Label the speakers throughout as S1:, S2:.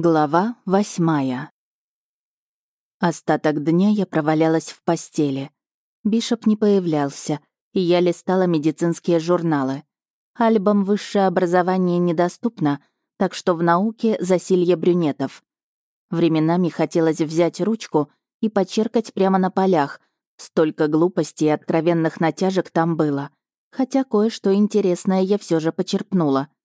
S1: Глава восьмая. Остаток дня я провалялась в постели. Бишоп не появлялся, и я листала медицинские журналы. Альбом «Высшее образование» недоступно, так что в науке засилье брюнетов. Временами хотелось взять ручку и почеркать прямо на полях. Столько глупостей и откровенных натяжек там было. Хотя кое-что интересное я все же почерпнула —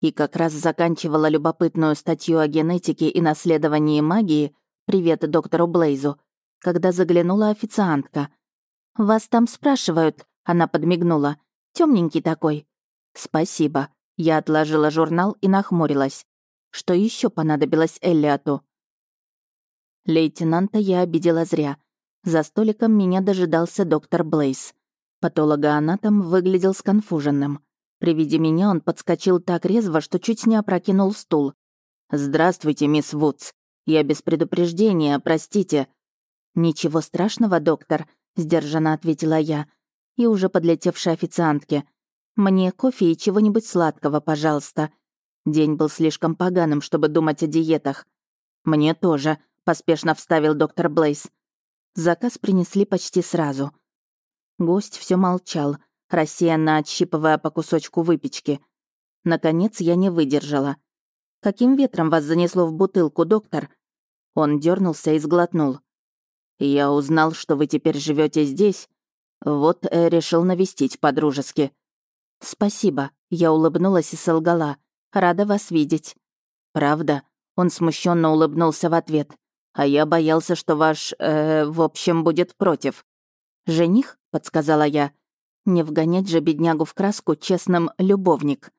S1: и как раз заканчивала любопытную статью о генетике и наследовании магии «Привет доктору Блейзу», когда заглянула официантка. «Вас там спрашивают», — она подмигнула. Темненький такой». «Спасибо». Я отложила журнал и нахмурилась. Что еще понадобилось Эллиоту? Лейтенанта я обидела зря. За столиком меня дожидался доктор Блейз. Патологоанатом выглядел сконфуженным. При виде меня он подскочил так резво, что чуть не опрокинул стул. «Здравствуйте, мисс Вудс. Я без предупреждения, простите». «Ничего страшного, доктор», — сдержанно ответила я. И уже подлетевшей официантке. «Мне кофе и чего-нибудь сладкого, пожалуйста». День был слишком поганым, чтобы думать о диетах. «Мне тоже», — поспешно вставил доктор Блейз. Заказ принесли почти сразу. Гость все молчал — рассеянно отщипывая по кусочку выпечки. Наконец я не выдержала. «Каким ветром вас занесло в бутылку, доктор?» Он дернулся и сглотнул. «Я узнал, что вы теперь живете здесь. Вот э, решил навестить по-дружески». «Спасибо», — я улыбнулась и солгала. «Рада вас видеть». «Правда?» — он смущенно улыбнулся в ответ. «А я боялся, что ваш, э, в общем, будет против». «Жених?» — подсказала я. Не вгонять же беднягу в краску честным «любовник».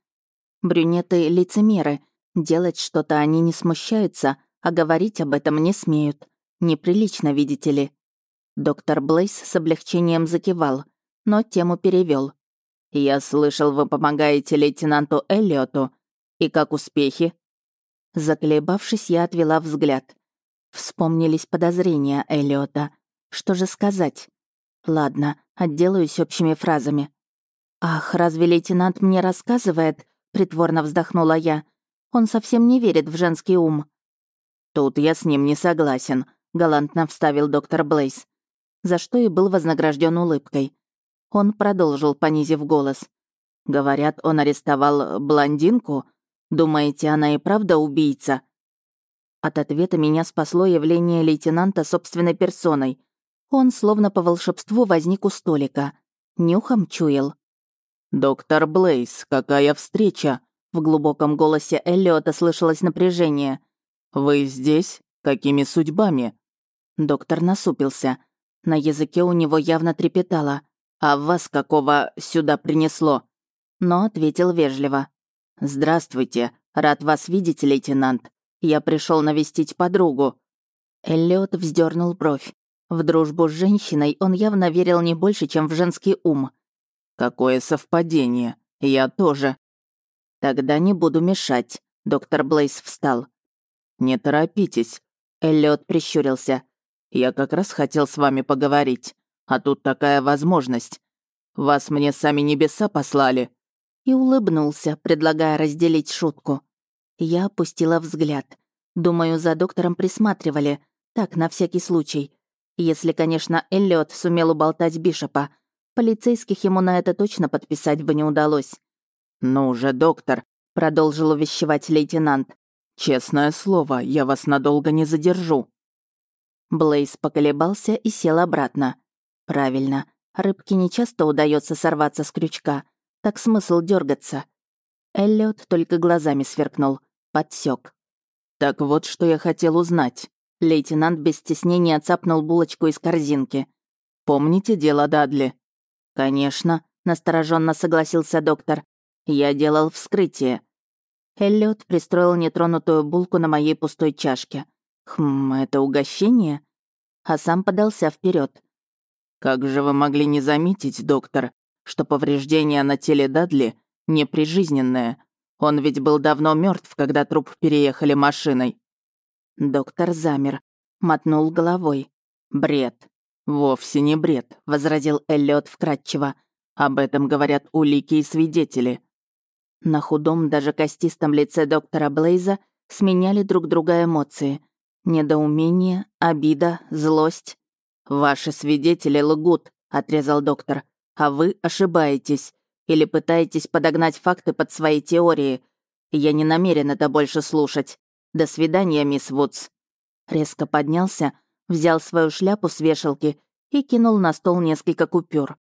S1: Брюнеты — лицемеры. Делать что-то они не смущаются, а говорить об этом не смеют. Неприлично, видите ли. Доктор Блейс с облегчением закивал, но тему перевел. «Я слышал, вы помогаете лейтенанту Эллиоту. И как успехи?» Заколебавшись, я отвела взгляд. Вспомнились подозрения Эллиота. Что же сказать? Ладно, отделаюсь общими фразами. «Ах, разве лейтенант мне рассказывает?» — притворно вздохнула я. «Он совсем не верит в женский ум». «Тут я с ним не согласен», — галантно вставил доктор Блейз, за что и был вознагражден улыбкой. Он продолжил, понизив голос. «Говорят, он арестовал блондинку? Думаете, она и правда убийца?» От ответа меня спасло явление лейтенанта собственной персоной — он словно по волшебству возник у столика. Нюхом чуял. «Доктор Блейз, какая встреча!» В глубоком голосе Эллиота слышалось напряжение. «Вы здесь? Какими судьбами?» Доктор насупился. На языке у него явно трепетало. «А вас какого сюда принесло?» Но ответил вежливо. «Здравствуйте. Рад вас видеть, лейтенант. Я пришел навестить подругу». Эллиот вздернул бровь. В дружбу с женщиной он явно верил не больше, чем в женский ум. «Какое совпадение! Я тоже!» «Тогда не буду мешать», — доктор Блейс встал. «Не торопитесь», — Эллиот прищурился. «Я как раз хотел с вами поговорить, а тут такая возможность. Вас мне сами небеса послали». И улыбнулся, предлагая разделить шутку. Я опустила взгляд. Думаю, за доктором присматривали. Так, на всякий случай. Если, конечно, Эллиот сумел уболтать Бишопа. Полицейских ему на это точно подписать бы не удалось. «Ну же, доктор», — продолжил увещевать лейтенант. «Честное слово, я вас надолго не задержу». Блейз поколебался и сел обратно. «Правильно. Рыбке не часто удается сорваться с крючка. Так смысл дергаться. Эллиот только глазами сверкнул. Подсек. «Так вот, что я хотел узнать. Лейтенант без стеснения цапнул булочку из корзинки. «Помните дело Дадли?» «Конечно», — настороженно согласился доктор. «Я делал вскрытие». Эллиот пристроил нетронутую булку на моей пустой чашке. «Хм, это угощение?» А сам подался вперед. «Как же вы могли не заметить, доктор, что повреждение на теле Дадли неприжизненное? Он ведь был давно мертв, когда труп переехали машиной». Доктор замер, мотнул головой. «Бред. Вовсе не бред», — возразил Эллиот вкратчиво. «Об этом говорят улики и свидетели». На худом, даже костистом лице доктора Блейза сменяли друг друга эмоции. Недоумение, обида, злость. «Ваши свидетели лгут», — отрезал доктор. «А вы ошибаетесь. Или пытаетесь подогнать факты под свои теории. Я не намерен это больше слушать. До свидания, мисс Вудс». Резко поднялся, взял свою шляпу с вешалки и кинул на стол несколько купюр.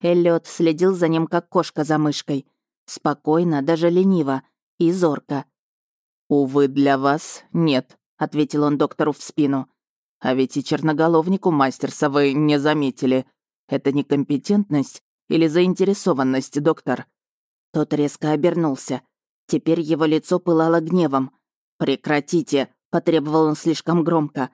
S1: Эллиот следил за ним, как кошка за мышкой. Спокойно, даже лениво. И зорко. «Увы, для вас нет», — ответил он доктору в спину. «А ведь и черноголовнику мастерса вы не заметили. Это некомпетентность или заинтересованность, доктор?» Тот резко обернулся. Теперь его лицо пылало гневом. «Прекратите!» — потребовал он слишком громко.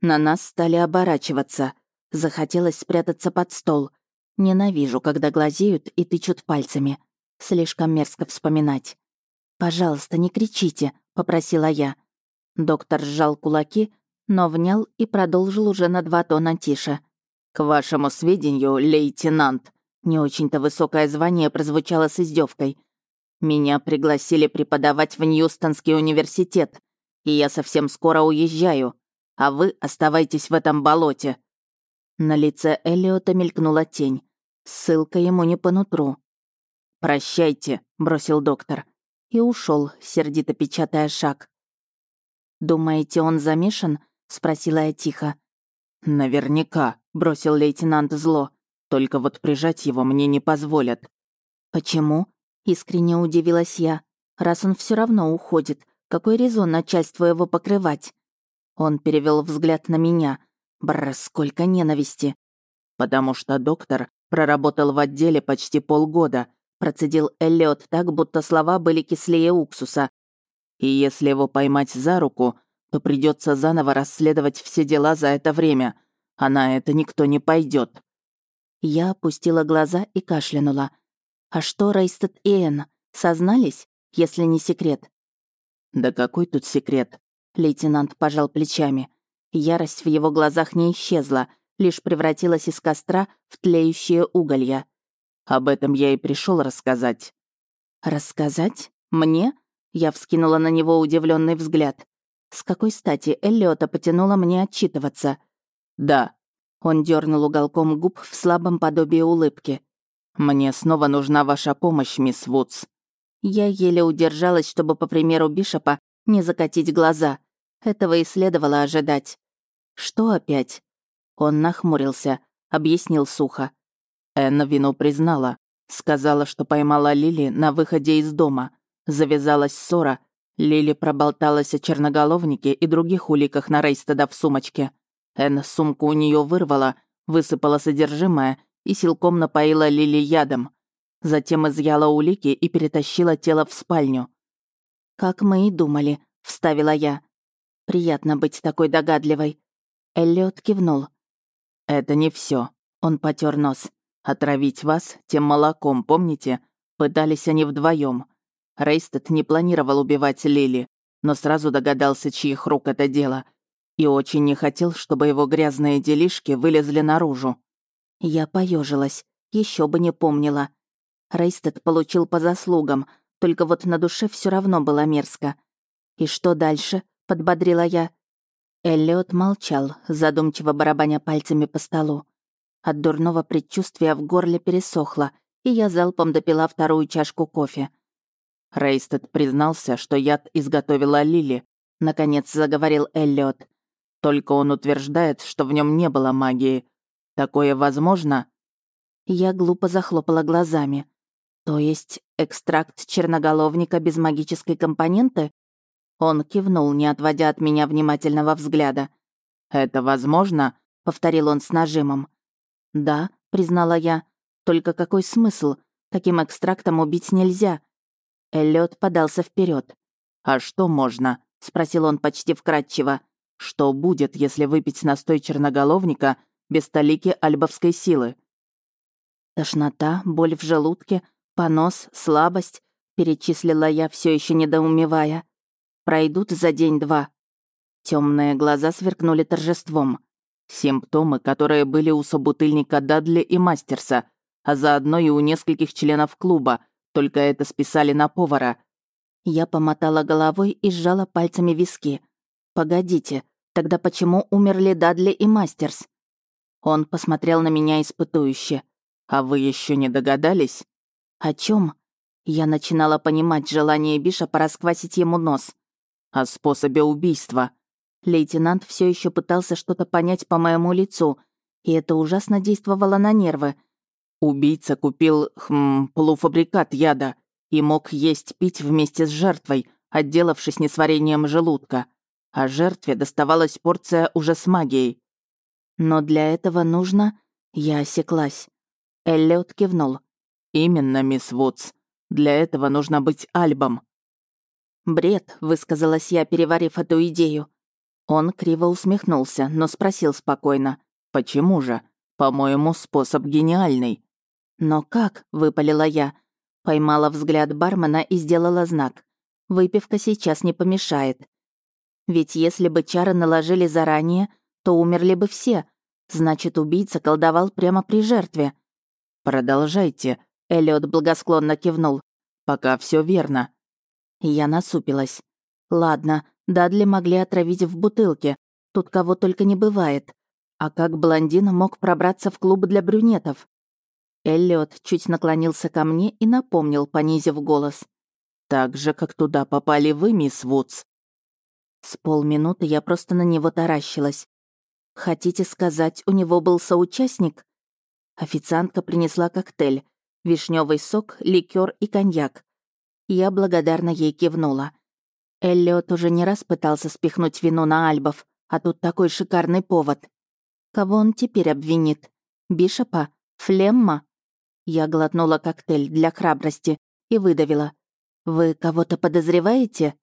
S1: На нас стали оборачиваться. Захотелось спрятаться под стол. Ненавижу, когда глазеют и тычут пальцами. Слишком мерзко вспоминать. «Пожалуйста, не кричите», — попросила я. Доктор сжал кулаки, но внял и продолжил уже на два тона тише. «К вашему сведению, лейтенант», не очень-то высокое звание прозвучало с издевкой. «Меня пригласили преподавать в Ньюстонский университет, и я совсем скоро уезжаю, а вы оставайтесь в этом болоте». На лице Эллиота мелькнула тень. Ссылка ему не по нутру. «Прощайте», — бросил доктор. И ушел, сердито печатая шаг. «Думаете, он замешан?» — спросила я тихо. «Наверняка», — бросил лейтенант зло. «Только вот прижать его мне не позволят». «Почему?» — искренне удивилась я. «Раз он все равно уходит, какой резон начальству его покрывать?» Он перевел взгляд на меня. Бррр, сколько ненависти. «Потому что доктор проработал в отделе почти полгода», процедил Эллиот так, будто слова были кислее уксуса. «И если его поймать за руку, то придется заново расследовать все дела за это время, а на это никто не пойдет. Я опустила глаза и кашлянула. «А что Рейстед и Энн? Сознались, если не секрет?» «Да какой тут секрет?» Лейтенант пожал плечами. Ярость в его глазах не исчезла, лишь превратилась из костра в тлеющие уголья. Об этом я и пришел рассказать. «Рассказать? Мне?» Я вскинула на него удивленный взгляд. С какой стати Эллиота потянула мне отчитываться? «Да». Он дернул уголком губ в слабом подобии улыбки. «Мне снова нужна ваша помощь, мисс Вудс». Я еле удержалась, чтобы, по примеру Бишопа, не закатить глаза. Этого и следовало ожидать. «Что опять?» Он нахмурился, объяснил сухо. Энна вину признала. Сказала, что поймала Лили на выходе из дома. Завязалась ссора. Лили проболталась о черноголовнике и других уликах на Рейстеда в сумочке. Энна сумку у нее вырвала, высыпала содержимое и силком напоила Лили ядом. Затем изъяла улики и перетащила тело в спальню. «Как мы и думали», — вставила я. «Приятно быть такой догадливой». Эллиот кивнул. «Это не все. он потер нос. «Отравить вас тем молоком, помните? Пытались они вдвоем. Рейстед не планировал убивать Лили, но сразу догадался, чьих рук это дело, и очень не хотел, чтобы его грязные делишки вылезли наружу. Я поежилась, еще бы не помнила. Рейстед получил по заслугам, только вот на душе все равно было мерзко. «И что дальше?» — подбодрила я. Эллиот молчал, задумчиво барабаня пальцами по столу. От дурного предчувствия в горле пересохло, и я залпом допила вторую чашку кофе. Рейстед признался, что яд изготовила Лили, наконец заговорил Эллиот. Только он утверждает, что в нем не было магии. Такое возможно? Я глупо захлопала глазами. То есть экстракт черноголовника без магической компоненты? Он кивнул, не отводя от меня внимательного взгляда. «Это возможно?» — повторил он с нажимом. «Да», — признала я. «Только какой смысл? Таким экстрактом убить нельзя». Эллиот подался вперед. «А что можно?» — спросил он почти вкратчиво. «Что будет, если выпить настой черноголовника без талики альбовской силы?» Тошнота, боль в желудке, понос, слабость, перечислила я, все еще недоумевая. Пройдут за день-два. Темные глаза сверкнули торжеством. Симптомы, которые были у собутыльника Дадли и Мастерса, а заодно и у нескольких членов клуба, только это списали на повара. Я помотала головой и сжала пальцами виски. «Погодите, тогда почему умерли Дадли и Мастерс?» Он посмотрел на меня испытующе. «А вы еще не догадались?» «О чем? Я начинала понимать желание Биша порасквасить ему нос. «О способе убийства». Лейтенант все еще пытался что-то понять по моему лицу, и это ужасно действовало на нервы. Убийца купил, хм, полуфабрикат яда и мог есть пить вместе с жертвой, отделавшись несварением желудка. А жертве доставалась порция уже с магией. Но для этого нужно... Я осеклась. Эллиот кивнул. «Именно, мисс Вудс. Для этого нужно быть альбом». «Бред», — высказалась я, переварив эту идею. Он криво усмехнулся, но спросил спокойно. «Почему же? По-моему, способ гениальный». «Но как?» — выпалила я. Поймала взгляд бармена и сделала знак. «Выпивка сейчас не помешает». Ведь если бы чары наложили заранее, то умерли бы все. Значит, убийца колдовал прямо при жертве. «Продолжайте», Эллиот благосклонно кивнул. «Пока все верно». Я насупилась. «Ладно, Дадли могли отравить в бутылке. Тут кого только не бывает. А как блондин мог пробраться в клуб для брюнетов?» Эллиот чуть наклонился ко мне и напомнил, понизив голос. «Так же, как туда попали вы, мисс Вудс». С полминуты я просто на него таращилась. «Хотите сказать, у него был соучастник?» Официантка принесла коктейль, вишневый сок, ликер и коньяк. Я благодарно ей кивнула. Эллиот уже не раз пытался спихнуть вину на Альбов, а тут такой шикарный повод. Кого он теперь обвинит? Бишопа? Флемма? Я глотнула коктейль для храбрости и выдавила. «Вы кого-то подозреваете?»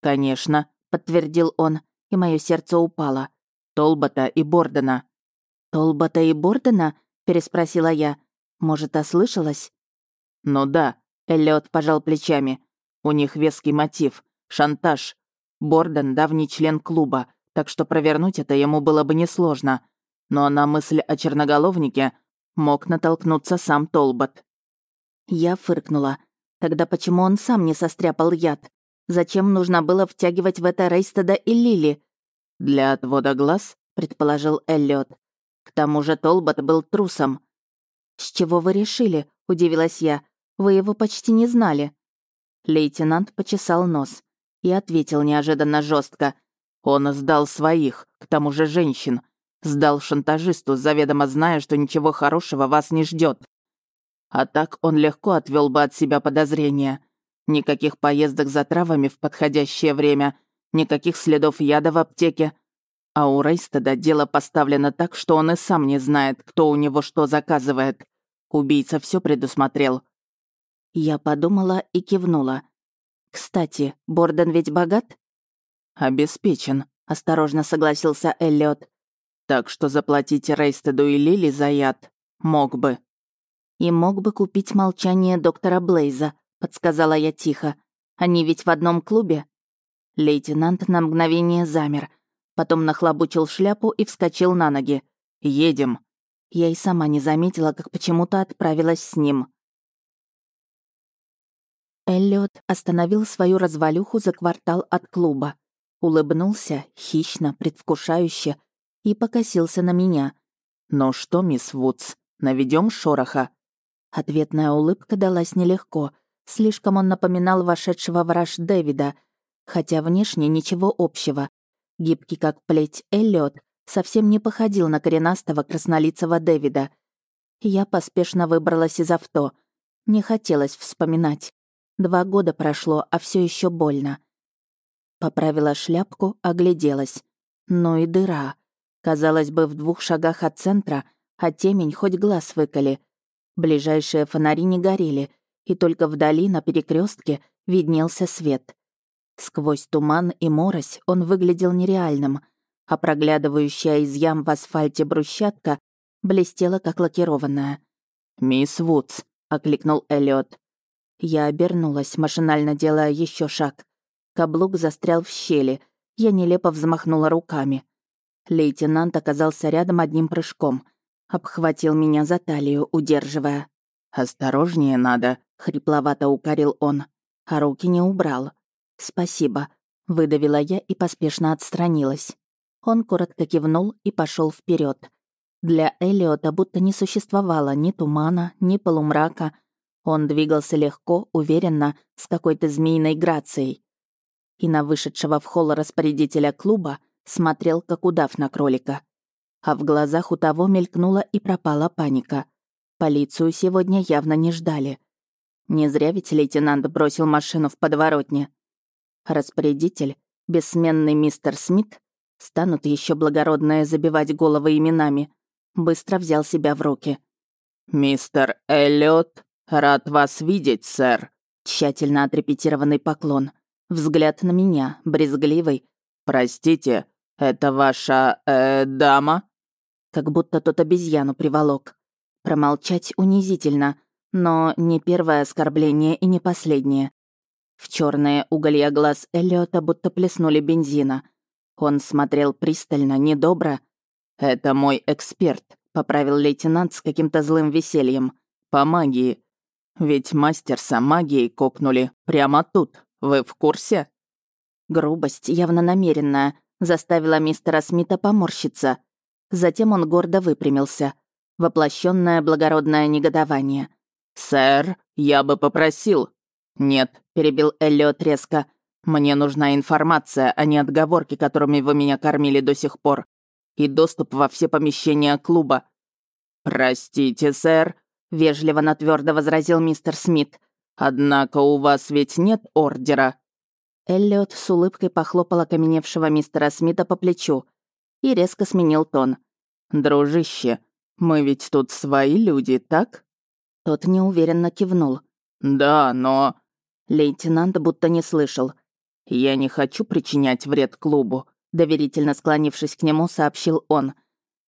S1: «Конечно», — подтвердил он, и мое сердце упало. «Толбота и Бордена». «Толбота и Бордена?» — переспросила я. Может, ослышалась? Ну да, Эллиот пожал плечами. У них веский мотив — шантаж. Борден — давний член клуба, так что провернуть это ему было бы несложно. Но на мысль о черноголовнике мог натолкнуться сам Толбот. Я фыркнула. Тогда почему он сам не состряпал яд? Зачем нужно было втягивать в это Рейстеда и Лили? «Для отвода глаз», — предположил Эллиот. К тому же Толбот был трусом. «С чего вы решили?» — удивилась я. «Вы его почти не знали». Лейтенант почесал нос и ответил неожиданно жестко. «Он сдал своих, к тому же женщин. Сдал шантажисту, заведомо зная, что ничего хорошего вас не ждет. А так он легко отвел бы от себя подозрения. Никаких поездок за травами в подходящее время, никаких следов яда в аптеке. А у Рейстеда дело поставлено так, что он и сам не знает, кто у него что заказывает. Убийца все предусмотрел. Я подумала и кивнула. «Кстати, Борден ведь богат?» «Обеспечен», — осторожно согласился Эллиот. «Так что заплатить Рейстеду и Лили за яд мог бы». «И мог бы купить молчание доктора Блейза», — подсказала я тихо. «Они ведь в одном клубе?» Лейтенант на мгновение замер — Потом нахлобучил шляпу и вскочил на ноги. «Едем». Я и сама не заметила, как почему-то отправилась с ним. Эллиот остановил свою развалюху за квартал от клуба. Улыбнулся, хищно, предвкушающе, и покосился на меня. «Ну что, мисс Вудс, наведем шороха?» Ответная улыбка далась нелегко. Слишком он напоминал вошедшего в раж Дэвида, хотя внешне ничего общего. Гибкий как плеть Эллиот совсем не походил на коренастого краснолицего Дэвида. Я поспешно выбралась из авто. Не хотелось вспоминать. Два года прошло, а все еще больно. Поправила шляпку, огляделась. Ну и дыра. Казалось бы, в двух шагах от центра, а темень хоть глаз выколи. Ближайшие фонари не горели, и только вдали на перекрестке виднелся свет. Сквозь туман и морось он выглядел нереальным, а проглядывающая из ям в асфальте брусчатка блестела, как лакированная. «Мисс Вудс», — окликнул Эллиот. Я обернулась, машинально делая еще шаг. Каблук застрял в щели. Я нелепо взмахнула руками. Лейтенант оказался рядом одним прыжком. Обхватил меня за талию, удерживая. «Осторожнее надо», — хрипловато укорил он. а руки не убрал. «Спасибо», — выдавила я и поспешно отстранилась. Он коротко кивнул и пошел вперед. Для Элиота будто не существовало ни тумана, ни полумрака. Он двигался легко, уверенно, с какой-то змеиной грацией. И на вышедшего в холл распорядителя клуба смотрел, как удав на кролика. А в глазах у того мелькнула и пропала паника. Полицию сегодня явно не ждали. Не зря ведь лейтенант бросил машину в подворотне. Распорядитель, бессменный мистер Смит, станут еще благородные забивать головы именами, быстро взял себя в руки.
S2: «Мистер Эллиот, рад вас видеть, сэр»,
S1: тщательно отрепетированный поклон. Взгляд на меня, брезгливый.
S2: «Простите, это ваша... Э, дама?»
S1: Как будто тот обезьяну приволок. Промолчать унизительно, но не первое оскорбление и не последнее. В черные уголья глаз Эллиота будто плеснули бензина. Он смотрел пристально, недобро.
S2: «Это мой эксперт», — поправил лейтенант с каким-то злым весельем. «По магии. Ведь мастерса магией кокнули прямо тут. Вы в курсе?»
S1: Грубость, явно намеренная, заставила мистера Смита поморщиться. Затем он гордо выпрямился. Воплощенное благородное негодование.
S2: «Сэр, я бы попросил». «Нет», — перебил Эллиот резко. «Мне нужна информация, а не отговорки, которыми вы меня кормили до сих пор. И доступ во все помещения клуба». «Простите, сэр», — вежливо, но твердо возразил мистер Смит. «Однако у вас ведь нет ордера».
S1: Эллиот с улыбкой похлопал окаменевшего мистера Смита по плечу и резко сменил тон.
S2: «Дружище, мы ведь тут свои люди, так?»
S1: Тот неуверенно кивнул.
S2: «Да, но...»
S1: Лейтенант будто не слышал.
S2: «Я не хочу причинять вред клубу», — доверительно склонившись к нему, сообщил он.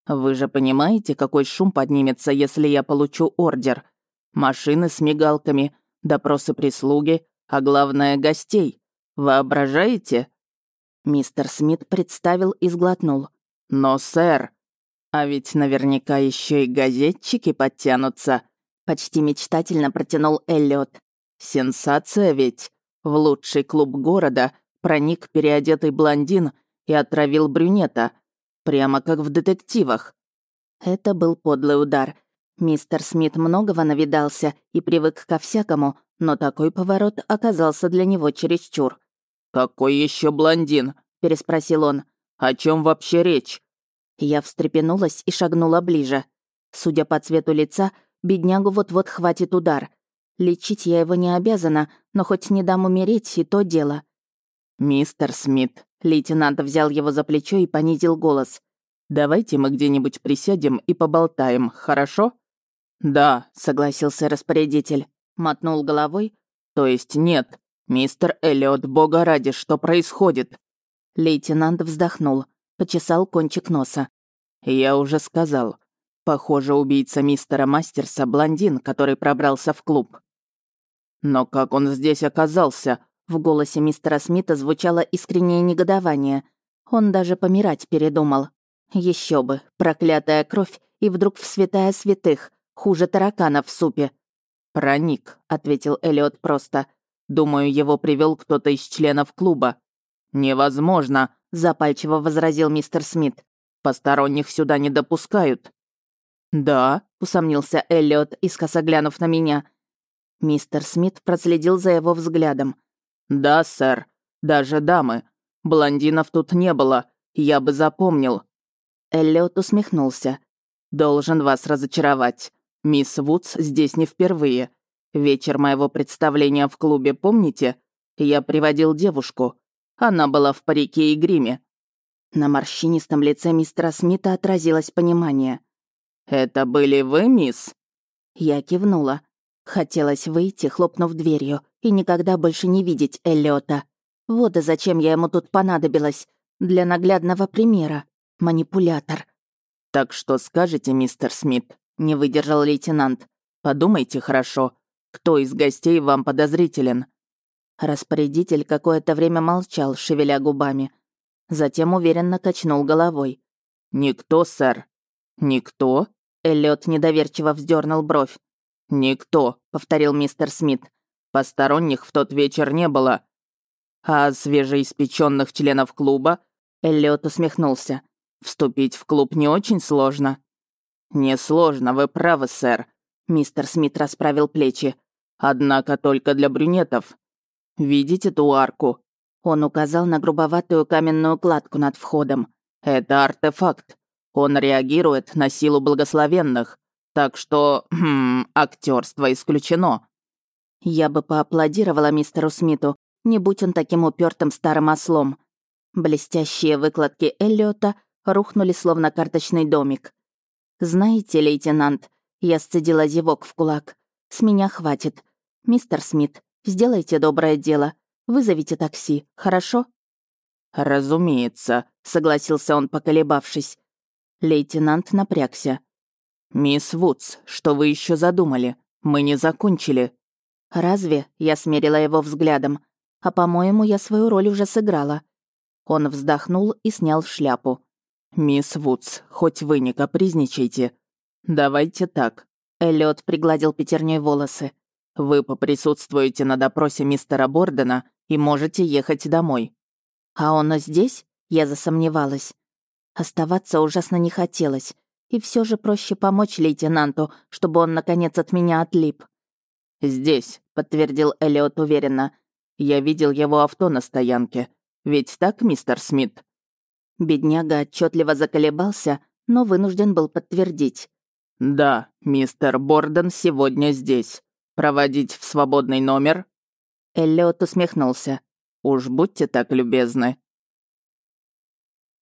S2: «Вы же понимаете, какой шум поднимется, если я получу ордер? Машины с мигалками, допросы прислуги, а главное — гостей. Воображаете?»
S1: Мистер Смит представил и сглотнул.
S2: «Но, сэр, а ведь наверняка еще и газетчики подтянутся», Почти мечтательно протянул Эллиот. «Сенсация ведь! В лучший клуб города проник переодетый блондин и отравил брюнета. Прямо как в детективах».
S1: Это был подлый удар. Мистер Смит многого навидался и привык ко всякому, но такой поворот оказался для него чересчур.
S2: «Какой еще блондин?» — переспросил он. «О чем вообще речь?»
S1: Я встрепенулась и шагнула ближе. Судя по цвету лица, Беднягу вот-вот хватит удар. Лечить я его не обязана, но хоть не дам умереть, и то дело.
S2: «Мистер Смит», — лейтенант взял его за плечо и понизил голос. «Давайте мы где-нибудь присядем и поболтаем, хорошо?» «Да», — согласился распорядитель. Мотнул головой. «То есть нет. Мистер Эллиот, бога ради, что происходит?»
S1: Лейтенант вздохнул, почесал кончик носа.
S2: «Я уже сказал. Похоже, убийца мистера Мастерса — блондин, который пробрался в клуб. «Но как он здесь оказался?» В голосе мистера Смита звучало искреннее негодование. Он даже помирать передумал. Еще бы, проклятая кровь и вдруг в святая святых, хуже таракана в супе. «Проник», — ответил Эллиот просто. «Думаю, его привел кто-то из членов клуба». «Невозможно», — запальчиво возразил мистер Смит. «Посторонних сюда не допускают». «Да», — усомнился Эллиот, искоса глянув на меня. Мистер Смит проследил за его взглядом. «Да, сэр. Даже дамы. Блондинов тут не было. Я бы запомнил». Эллиот усмехнулся. «Должен вас разочаровать. Мисс Вудс здесь не впервые. Вечер моего представления в клубе, помните? Я приводил девушку. Она была в парике и гриме». На морщинистом лице мистера Смита отразилось понимание. «Это были вы, мисс?» Я кивнула. Хотелось выйти, хлопнув дверью, и никогда больше не видеть Эллиота. Вот и зачем я ему тут понадобилась. Для наглядного примера. Манипулятор. «Так что скажете, мистер Смит?» — не выдержал лейтенант. «Подумайте хорошо. Кто из гостей вам подозрителен?» Распорядитель какое-то время молчал, шевеля губами. Затем уверенно качнул головой. «Никто, сэр». «Никто?» Эллиот недоверчиво вздернул бровь. «Никто», — повторил мистер Смит. Посторонних в тот вечер не было. А свежеиспеченных членов клуба Эллиот усмехнулся. «Вступить в клуб не очень сложно». «Несложно, вы правы, сэр», — мистер Смит расправил плечи. «Однако только для брюнетов. Видите ту арку?» Он указал на грубоватую каменную кладку над входом. «Это артефакт. Он реагирует на силу благословенных. Так что, хм, актерство исключено».
S1: Я бы поаплодировала мистеру Смиту, не будь он таким упертым старым ослом. Блестящие выкладки Эллиота рухнули словно карточный домик. «Знаете, лейтенант, я сцедила зевок в кулак. С меня хватит. Мистер Смит, сделайте доброе дело. Вызовите такси, хорошо?»
S2: «Разумеется», — согласился он, поколебавшись. Лейтенант напрягся. «Мисс Вудс, что вы еще задумали? Мы не закончили».
S1: «Разве?» — я смерила его взглядом. «А, по-моему, я свою роль уже сыграла». Он вздохнул и снял шляпу.
S2: «Мисс Вудс, хоть вы не капризничайте. Давайте так».
S1: Эллиот пригладил пятерней волосы.
S2: «Вы поприсутствуете на допросе мистера Бордена и можете ехать домой».
S1: «А он здесь?» Я засомневалась. Оставаться ужасно не хотелось. И все же проще помочь лейтенанту, чтобы он, наконец, от меня отлип.
S2: «Здесь», — подтвердил Элliot уверенно. «Я видел его авто на стоянке. Ведь так, мистер Смит?»
S1: Бедняга отчетливо заколебался, но вынужден был подтвердить.
S2: «Да, мистер Борден сегодня здесь. Проводить в свободный номер?»
S1: Эллиот усмехнулся.
S2: «Уж будьте так любезны».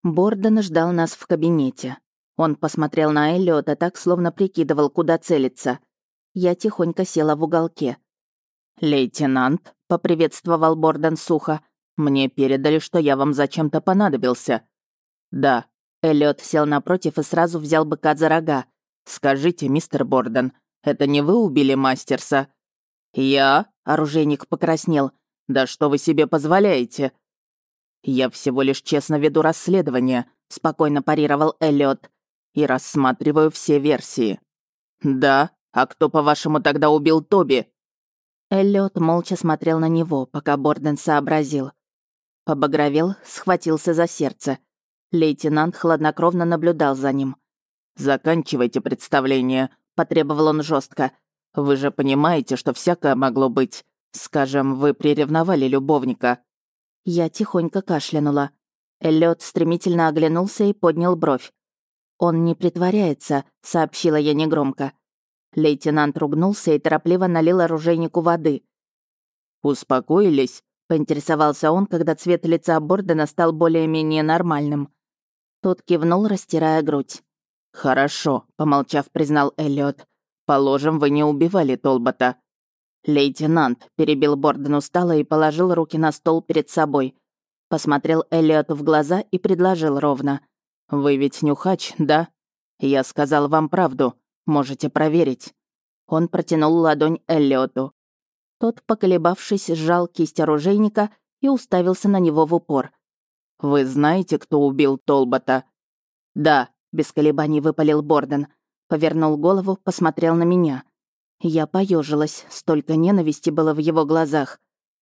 S1: Борден ждал нас в кабинете. Он посмотрел на Эллиота так, словно прикидывал, куда целиться. Я тихонько села в уголке.
S2: «Лейтенант», — поприветствовал Борден сухо, — «мне передали, что я вам зачем-то понадобился». «Да». Эллиот сел напротив и сразу взял быка за рога. «Скажите, мистер Борден, это не вы убили Мастерса?» «Я?» — оружейник покраснел. «Да что вы себе позволяете?» «Я всего лишь честно веду расследование», — спокойно парировал Эллиот. «И рассматриваю все версии». «Да? А кто, по-вашему, тогда убил Тоби?»
S1: Эллиот молча смотрел на него, пока Борден сообразил. Побагровел, схватился за сердце. Лейтенант хладнокровно наблюдал за ним.
S2: «Заканчивайте представление», — потребовал он жестко. «Вы же понимаете, что всякое могло быть. Скажем, вы приревновали любовника».
S1: Я тихонько кашлянула. Эллиот стремительно оглянулся и поднял бровь. «Он не притворяется», — сообщила я негромко. Лейтенант ругнулся и торопливо налил оружейнику воды.
S2: «Успокоились?» — поинтересовался он, когда цвет лица Бордена стал более-менее нормальным.
S1: Тот кивнул, растирая грудь.
S2: «Хорошо», — помолчав, признал Эллиот. «Положим, вы не убивали Толбота».
S1: «Лейтенант», — перебил Борден устало и положил руки на стол перед собой. Посмотрел Эллиоту в глаза и предложил ровно.
S2: «Вы ведь нюхач, да? Я сказал вам правду. Можете проверить».
S1: Он протянул ладонь Эллиоту. Тот, поколебавшись, сжал кисть оружейника и уставился на него в упор.
S2: «Вы знаете, кто убил Толбота?»
S1: «Да», без колебаний выпалил Борден. Повернул голову, посмотрел на меня. Я поежилась, столько ненависти было в его глазах.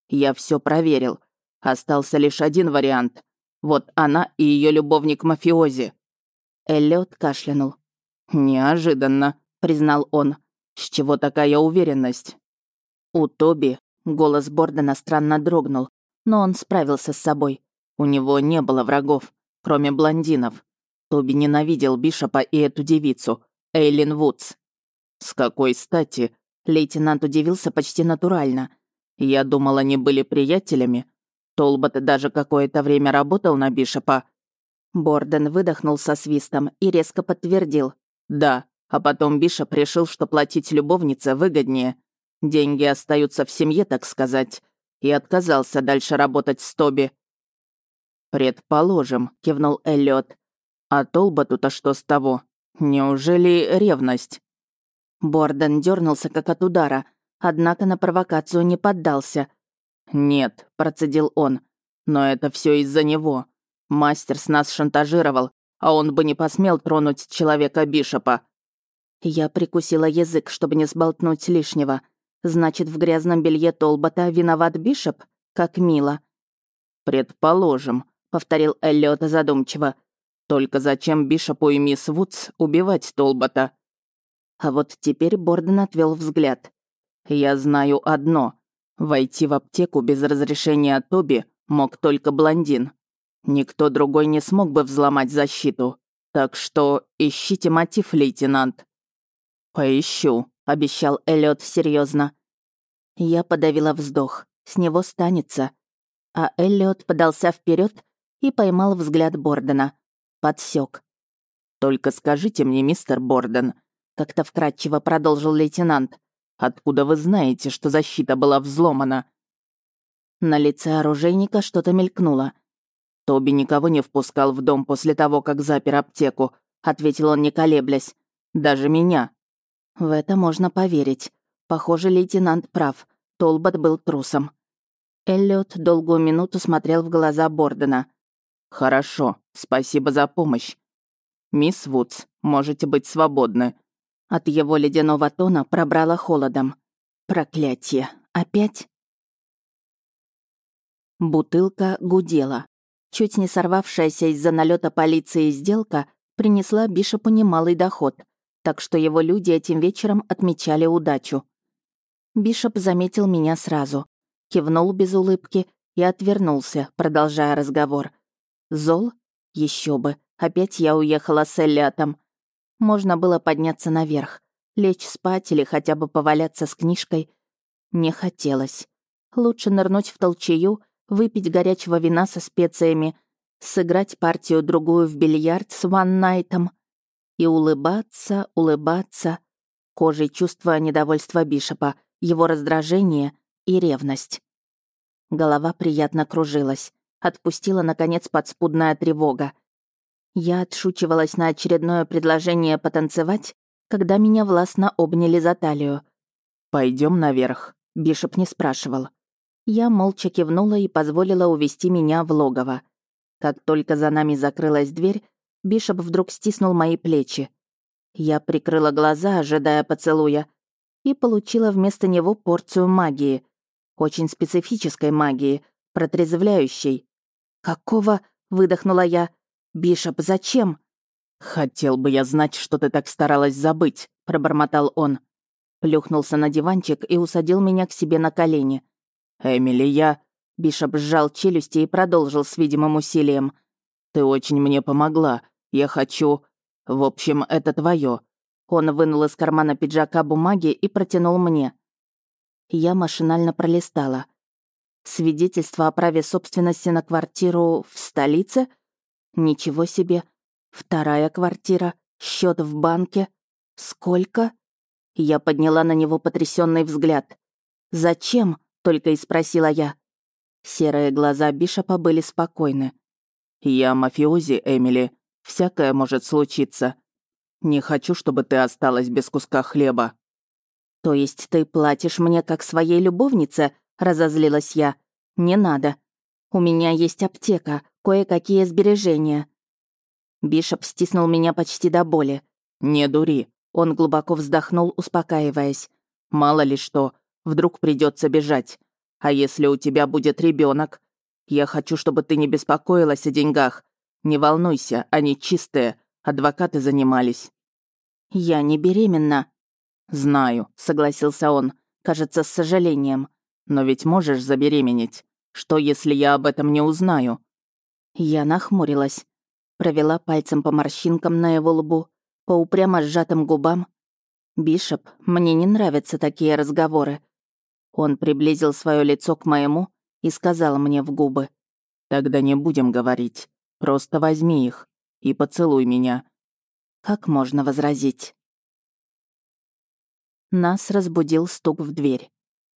S2: Я все проверил. Остался лишь один вариант. Вот она и ее любовник-мафиози.
S1: Эллиот кашлянул.
S2: «Неожиданно», — признал он. «С чего такая уверенность?»
S1: «У Тоби...» — голос Бордена странно дрогнул, но он справился с собой.
S2: У него не было врагов, кроме блондинов. Тоби ненавидел Бишопа и эту девицу, Эйлин Вудс. «С какой стати?» Лейтенант удивился почти натурально. «Я думал, они были приятелями. Толбот даже какое-то время работал на Бишопа».
S1: Борден выдохнул со свистом и резко подтвердил.
S2: «Да, а потом Бишоп решил, что платить любовнице выгоднее. Деньги остаются в семье, так сказать, и отказался дальше работать с Тоби». «Предположим», — кивнул Эллиот. А Толботу-то что с того? Неужели ревность?
S1: Борден дернулся как от удара, однако на провокацию не поддался.
S2: «Нет», — процедил он, — «но это все из-за него. Мастер с нас шантажировал, а он бы не посмел тронуть человека Бишопа».
S1: Я прикусила язык, чтобы не сболтнуть лишнего. Значит, в грязном белье Толбота виноват Бишоп? Как мило.
S2: «Предположим», — повторил Эллиот задумчиво. «Только зачем Бишопу и мисс Вудс убивать Толбота?»
S1: А вот теперь Борден отвел взгляд.
S2: «Я знаю одно. Войти в аптеку без разрешения Тоби мог только блондин. Никто другой не смог бы взломать защиту. Так что ищите мотив, лейтенант». «Поищу», — обещал Эллиот серьезно.
S1: Я подавила вздох. С него станется. А Эллиот подался вперед и поймал взгляд Бордена. Подсек.
S2: «Только скажите мне, мистер Борден, как-то вкратчиво продолжил лейтенант. «Откуда вы знаете, что защита была взломана?»
S1: На лице оружейника что-то мелькнуло.
S2: «Тоби никого не впускал в дом после того, как запер аптеку», — ответил он, не колеблясь. «Даже меня».
S1: В это можно поверить. Похоже, лейтенант прав. Толбот был трусом. Эллиот долгую минуту смотрел в глаза Бордена.
S2: «Хорошо, спасибо за помощь. Мисс Вудс, можете быть свободны.
S1: От его ледяного тона пробрало холодом. Проклятие. Опять? Бутылка гудела. Чуть не сорвавшаяся из-за налета полиции сделка принесла Бишопу немалый доход, так что его люди этим вечером отмечали удачу. Бишоп заметил меня сразу, кивнул без улыбки и отвернулся, продолжая разговор. Зол? Еще бы. Опять я уехала с Эллиотом. Можно было подняться наверх, лечь спать или хотя бы поваляться с книжкой. Не хотелось. Лучше нырнуть в толчею, выпить горячего вина со специями, сыграть партию-другую в бильярд с ван-найтом и улыбаться, улыбаться, кожей чувствуя недовольство Бишопа, его раздражение и ревность. Голова приятно кружилась. Отпустила, наконец, подспудная тревога. Я отшучивалась на очередное предложение потанцевать, когда меня властно обняли за талию.
S2: Пойдем наверх», — Бишоп не спрашивал.
S1: Я молча кивнула и позволила увести меня в логово. Как только за нами закрылась дверь, Бишоп вдруг стиснул мои плечи. Я прикрыла глаза, ожидая поцелуя, и получила вместо него порцию магии. Очень специфической магии, протрезвляющей. «Какого?» — выдохнула я. «Бишоп, зачем?»
S2: «Хотел бы я знать, что ты так старалась забыть», — пробормотал он.
S1: Плюхнулся на диванчик и усадил меня к себе на колени.
S2: «Эмили, я...»
S1: Бишоп сжал челюсти и продолжил с видимым усилием.
S2: «Ты очень мне помогла. Я хочу... В общем, это твое.
S1: Он вынул из кармана пиджака бумаги и протянул мне. Я машинально пролистала. Свидетельство о праве собственности на квартиру в столице — Ничего себе. Вторая квартира, счет в банке. Сколько? Я подняла на него потрясенный взгляд. «Зачем?» — только и спросила я. Серые глаза Бишопа были спокойны.
S2: «Я мафиози, Эмили. Всякое может случиться. Не хочу, чтобы ты осталась без куска хлеба».
S1: «То есть ты платишь мне как своей любовнице?» — разозлилась я. «Не надо. У меня есть аптека, кое-какие сбережения». Бишоп стиснул меня почти до боли.
S2: «Не дури».
S1: Он глубоко вздохнул, успокаиваясь.
S2: «Мало ли что, вдруг придется бежать. А если у тебя будет ребенок? Я хочу, чтобы ты не беспокоилась о деньгах. Не волнуйся, они чистые. Адвокаты занимались».
S1: «Я не беременна».
S2: «Знаю», — согласился он, кажется, с сожалением. «Но ведь можешь забеременеть. Что, если я об этом не узнаю?»
S1: Я нахмурилась. Провела пальцем по морщинкам на его лбу, по упрямо сжатым губам. «Бишоп, мне не нравятся такие разговоры». Он приблизил свое лицо к моему и сказал мне в губы.
S2: «Тогда не будем говорить. Просто возьми их и поцелуй меня».
S1: Как можно возразить? Нас разбудил стук в дверь.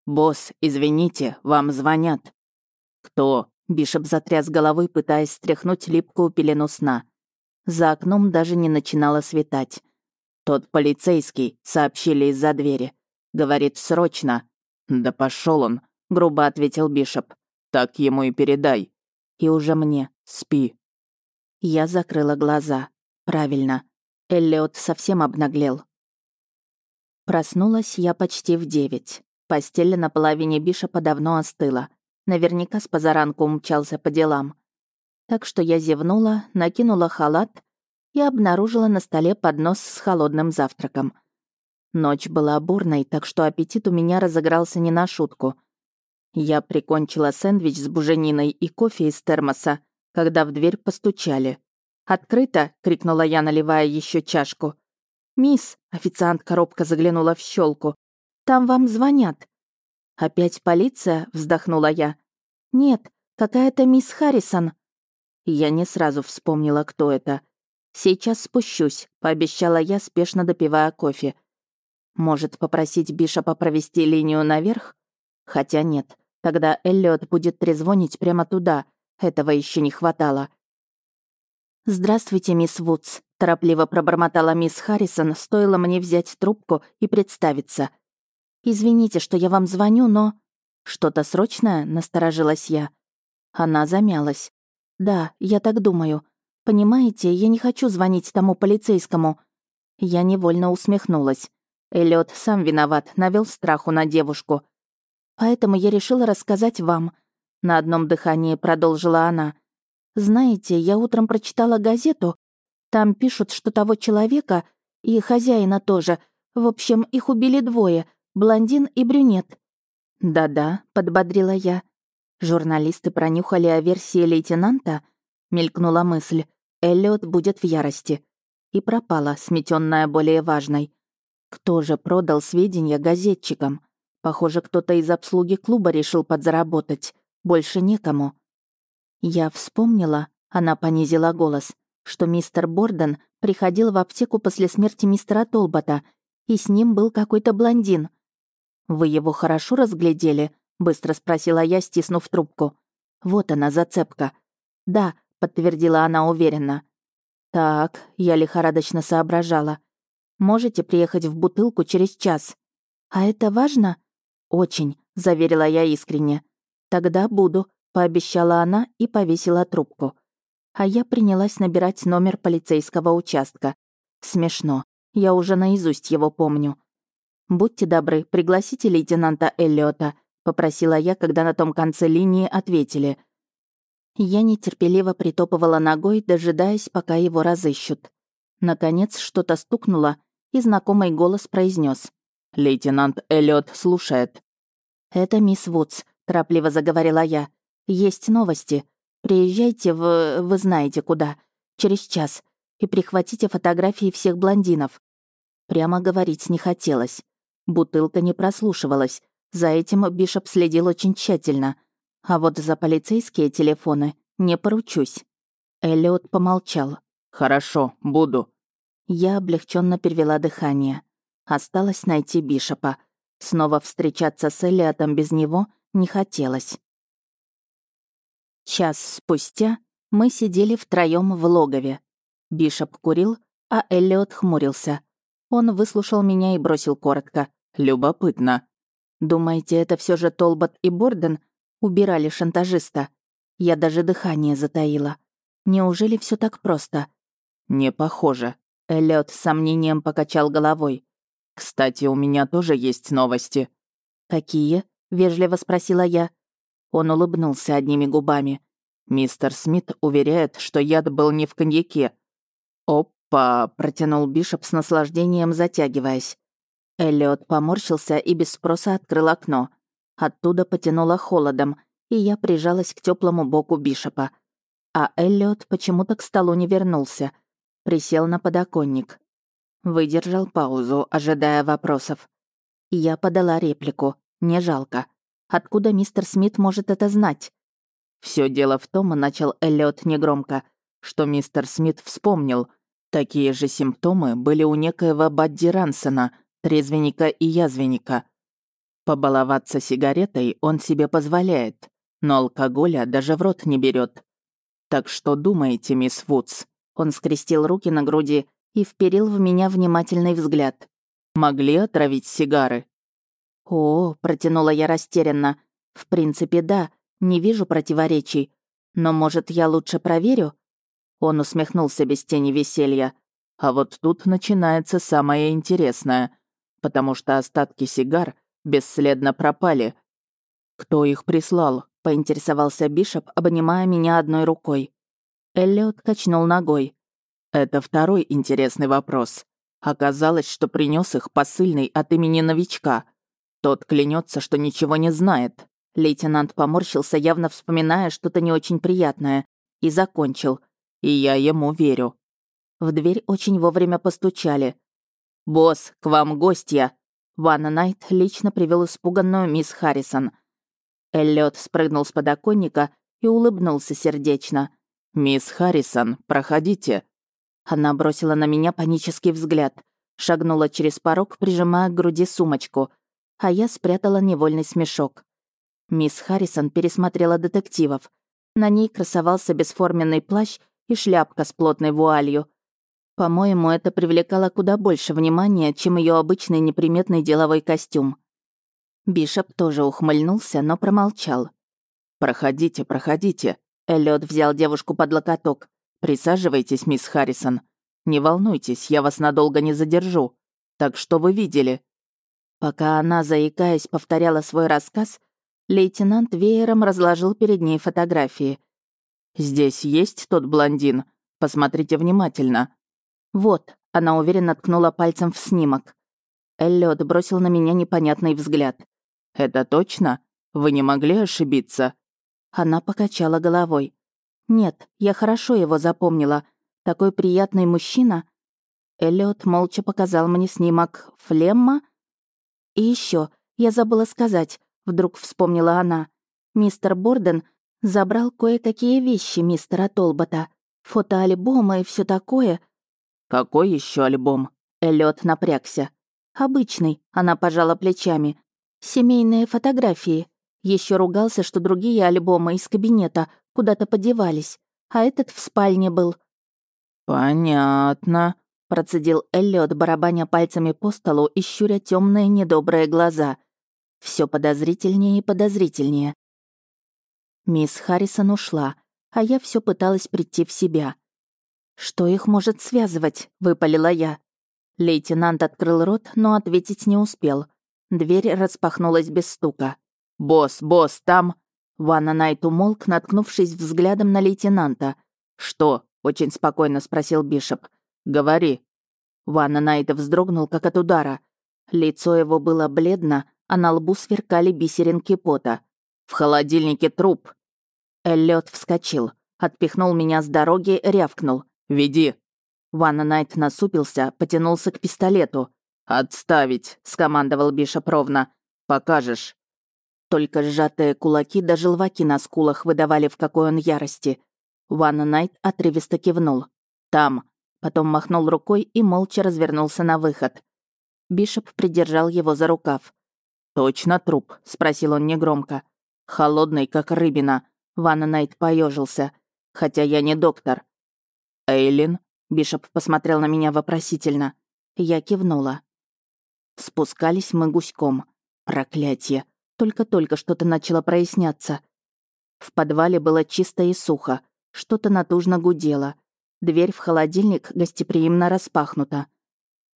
S2: «Босс, извините, вам звонят». «Кто?»
S1: — Бишоп затряс головой, пытаясь стряхнуть липкую пелену сна. За окном даже не начинало светать.
S2: «Тот полицейский», — сообщили из-за двери. «Говорит, срочно». «Да пошел он», — грубо ответил Бишоп. «Так ему и передай».
S1: «И уже мне.
S2: Спи».
S1: Я закрыла глаза. Правильно. Эллиот совсем обнаглел. Проснулась я почти в девять. Постель на половине Бишопа давно остыла. Наверняка с позаранку умчался по делам. Так что я зевнула, накинула халат и обнаружила на столе поднос с холодным завтраком. Ночь была бурной, так что аппетит у меня разыгрался не на шутку. Я прикончила сэндвич с бужениной и кофе из термоса, когда в дверь постучали. «Открыто!» — крикнула я, наливая еще чашку. «Мисс!» — официантка робко заглянула в щелку. «Там вам звонят». «Опять полиция?» — вздохнула я. «Нет, какая-то мисс Харрисон». Я не сразу вспомнила, кто это. «Сейчас спущусь», — пообещала я, спешно допивая кофе. «Может, попросить Бишопа провести линию наверх? Хотя нет, тогда Эллиот будет трезвонить прямо туда. Этого еще не хватало». «Здравствуйте, мисс Вудс», — торопливо пробормотала мисс Харрисон, стоило мне взять трубку и представиться — «Извините, что я вам звоню, но...» «Что-то срочное?» — насторожилась я. Она замялась. «Да, я так думаю. Понимаете, я не хочу звонить тому полицейскому». Я невольно усмехнулась. Эллиот сам виноват, навел страху на девушку. «Поэтому я решила рассказать вам». На одном дыхании продолжила она. «Знаете, я утром прочитала газету. Там пишут, что того человека и хозяина тоже. В общем, их убили двое, блондин и брюнет». «Да-да», — подбодрила я. «Журналисты пронюхали о версии лейтенанта?» — мелькнула мысль. Эллиот будет в ярости. И пропала, сметенная более важной. Кто же продал сведения газетчикам? Похоже, кто-то из обслуги клуба решил подзаработать. Больше некому. Я вспомнила, она понизила голос, что мистер Борден приходил в аптеку после смерти мистера Толбота, и с ним был какой-то блондин. «Вы его хорошо разглядели?» — быстро спросила я, стиснув трубку. «Вот она, зацепка». «Да», — подтвердила она уверенно. «Так», — я лихорадочно соображала. «Можете приехать в бутылку через час?» «А это важно?» «Очень», — заверила я искренне. «Тогда буду», — пообещала она и повесила трубку. А я принялась набирать номер полицейского участка. Смешно. Я уже наизусть его помню. «Будьте добры, пригласите лейтенанта Эллиота», — попросила я, когда на том конце линии ответили. Я нетерпеливо притопывала ногой, дожидаясь, пока его разыщут. Наконец что-то стукнуло, и знакомый голос произнес: «Лейтенант Эллиот слушает». «Это мисс Вудс», — торопливо заговорила я. «Есть новости. Приезжайте в... вы знаете куда. Через час. И прихватите фотографии всех блондинов». Прямо говорить не хотелось. Бутылка не прослушивалась. За этим Бишоп следил очень тщательно. А вот за полицейские телефоны не поручусь. Эллиот помолчал. «Хорошо, буду». Я облегченно перевела дыхание. Осталось найти Бишопа. Снова встречаться с Эллиотом без него не хотелось. Час спустя мы сидели втроем в логове. Бишоп курил, а Эллиот хмурился. Он выслушал меня и бросил коротко. Любопытно. Думаете, это все же Толбот и Борден убирали шантажиста? Я даже дыхание затаила. Неужели все так просто? Не похоже. Эллиот с сомнением покачал головой. «Кстати, у меня тоже есть новости». «Какие?» — вежливо спросила я. Он улыбнулся одними губами. «Мистер Смит уверяет, что яд был не в коньяке». «Опа!» — протянул Бишоп с наслаждением, затягиваясь. Эллиот поморщился и без спроса открыл окно. Оттуда потянуло холодом, и я прижалась к теплому боку Бишопа. А Эллиот почему-то к столу не вернулся. Присел на подоконник. Выдержал паузу, ожидая вопросов. Я подала реплику. Не жалко. Откуда мистер Смит может это знать? Все дело в том, начал Эллиот негромко, что мистер Смит вспомнил. Такие же симптомы были у некоего Бадди Рансона — трезвенника и язвенника. Побаловаться сигаретой он себе позволяет, но алкоголя даже в рот не берет. Так что думаете, мисс Вудс? Он скрестил руки на груди и вперил в меня внимательный взгляд. Могли отравить сигары? О, протянула я растерянно. В принципе, да, не вижу противоречий. Но, может, я лучше проверю? Он усмехнулся без тени веселья. А вот тут начинается самое интересное потому что остатки сигар
S2: бесследно пропали. Кто их прислал? поинтересовался Бишоп, обнимая меня одной рукой. Эллиот качнул ногой. Это второй интересный вопрос. Оказалось, что принес их посыльный от имени новичка. Тот клянется, что ничего не знает. Лейтенант поморщился, явно вспоминая что-то не очень приятное, и закончил. И я ему верю. В дверь очень вовремя постучали. «Босс, к вам гостья!» Ванна Найт лично привел испуганную мисс Харрисон. Эллиот спрыгнул с подоконника и улыбнулся сердечно. «Мисс Харрисон, проходите». Она бросила на меня панический взгляд, шагнула через порог, прижимая к груди сумочку, а я спрятала невольный смешок. Мисс Харрисон пересмотрела детективов. На ней красовался бесформенный плащ и шляпка с плотной вуалью. По-моему, это привлекало куда больше внимания, чем ее обычный неприметный деловой костюм. Бишоп тоже ухмыльнулся, но промолчал. «Проходите, проходите», Эллиот взял девушку под локоток. «Присаживайтесь, мисс Харрисон. Не волнуйтесь, я вас надолго не задержу. Так что вы видели?» Пока она, заикаясь, повторяла свой рассказ, лейтенант веером разложил перед ней фотографии. «Здесь есть тот блондин? Посмотрите внимательно». «Вот», — она уверенно ткнула пальцем в снимок. Эллиот бросил на меня непонятный взгляд. «Это точно? Вы не могли ошибиться?» Она покачала головой. «Нет, я хорошо его запомнила. Такой приятный мужчина». Эллиот молча показал мне снимок Флемма. «И еще, я забыла сказать», — вдруг вспомнила она. «Мистер Борден забрал кое-какие вещи мистера Толбота. Фотоальбомы и все такое». «Какой еще альбом?» Эллиот напрягся. «Обычный», — она пожала плечами. «Семейные фотографии. Еще ругался, что другие альбомы из кабинета куда-то подевались, а этот в спальне был. «Понятно», — процедил Эллиот, барабаня пальцами по столу и щуря темные недобрые глаза. Все подозрительнее и подозрительнее. Мисс Харрисон ушла, а я все пыталась прийти в себя. «Что их может связывать?» — выпалила я. Лейтенант открыл рот, но ответить не успел. Дверь распахнулась без стука. «Босс, босс, там...» Ванна Найт умолк, наткнувшись взглядом на лейтенанта. «Что?» — очень спокойно спросил Бишоп. «Говори». Ванна Найт вздрогнул, как от удара. Лицо его было бледно, а на лбу сверкали бисеринки пота. «В холодильнике труп». Эллиот вскочил, отпихнул меня с дороги, рявкнул. «Веди». Ванна Найт насупился, потянулся к пистолету. «Отставить», — скомандовал Бишоп ровно. «Покажешь». Только сжатые кулаки да желваки на скулах выдавали, в какой он ярости. Ванна Найт отрывисто кивнул. «Там». Потом махнул рукой и молча развернулся на выход. Бишоп придержал его за рукав. «Точно труп?» — спросил он негромко. «Холодный, как рыбина». Ванна Найт поежился. «Хотя я не доктор». «Эйлин?» — Бишоп посмотрел на меня вопросительно. Я кивнула. Спускались мы гуськом. Проклятие. Только-только что-то начало проясняться. В подвале было чисто и сухо. Что-то натужно гудело. Дверь в холодильник гостеприимно распахнута.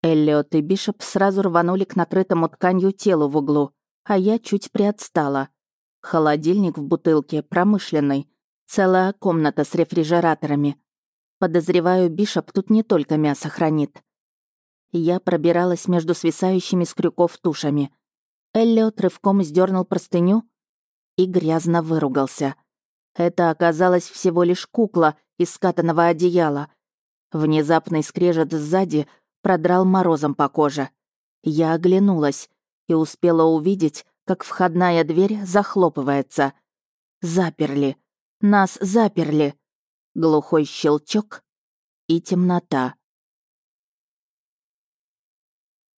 S2: Эллиот и Бишоп сразу рванули к накрытому тканью телу в углу, а я чуть приотстала. Холодильник в бутылке промышленный. Целая комната с рефрижераторами. Подозреваю, Бишоп тут не только мясо хранит. Я пробиралась между свисающими с крюков тушами. Эллиот рывком сдернул простыню и грязно выругался. Это оказалась всего лишь кукла из скатанного одеяла. Внезапный скрежет сзади продрал морозом по коже. Я оглянулась и успела увидеть, как входная дверь захлопывается. Заперли. Нас заперли. Глухой щелчок и темнота.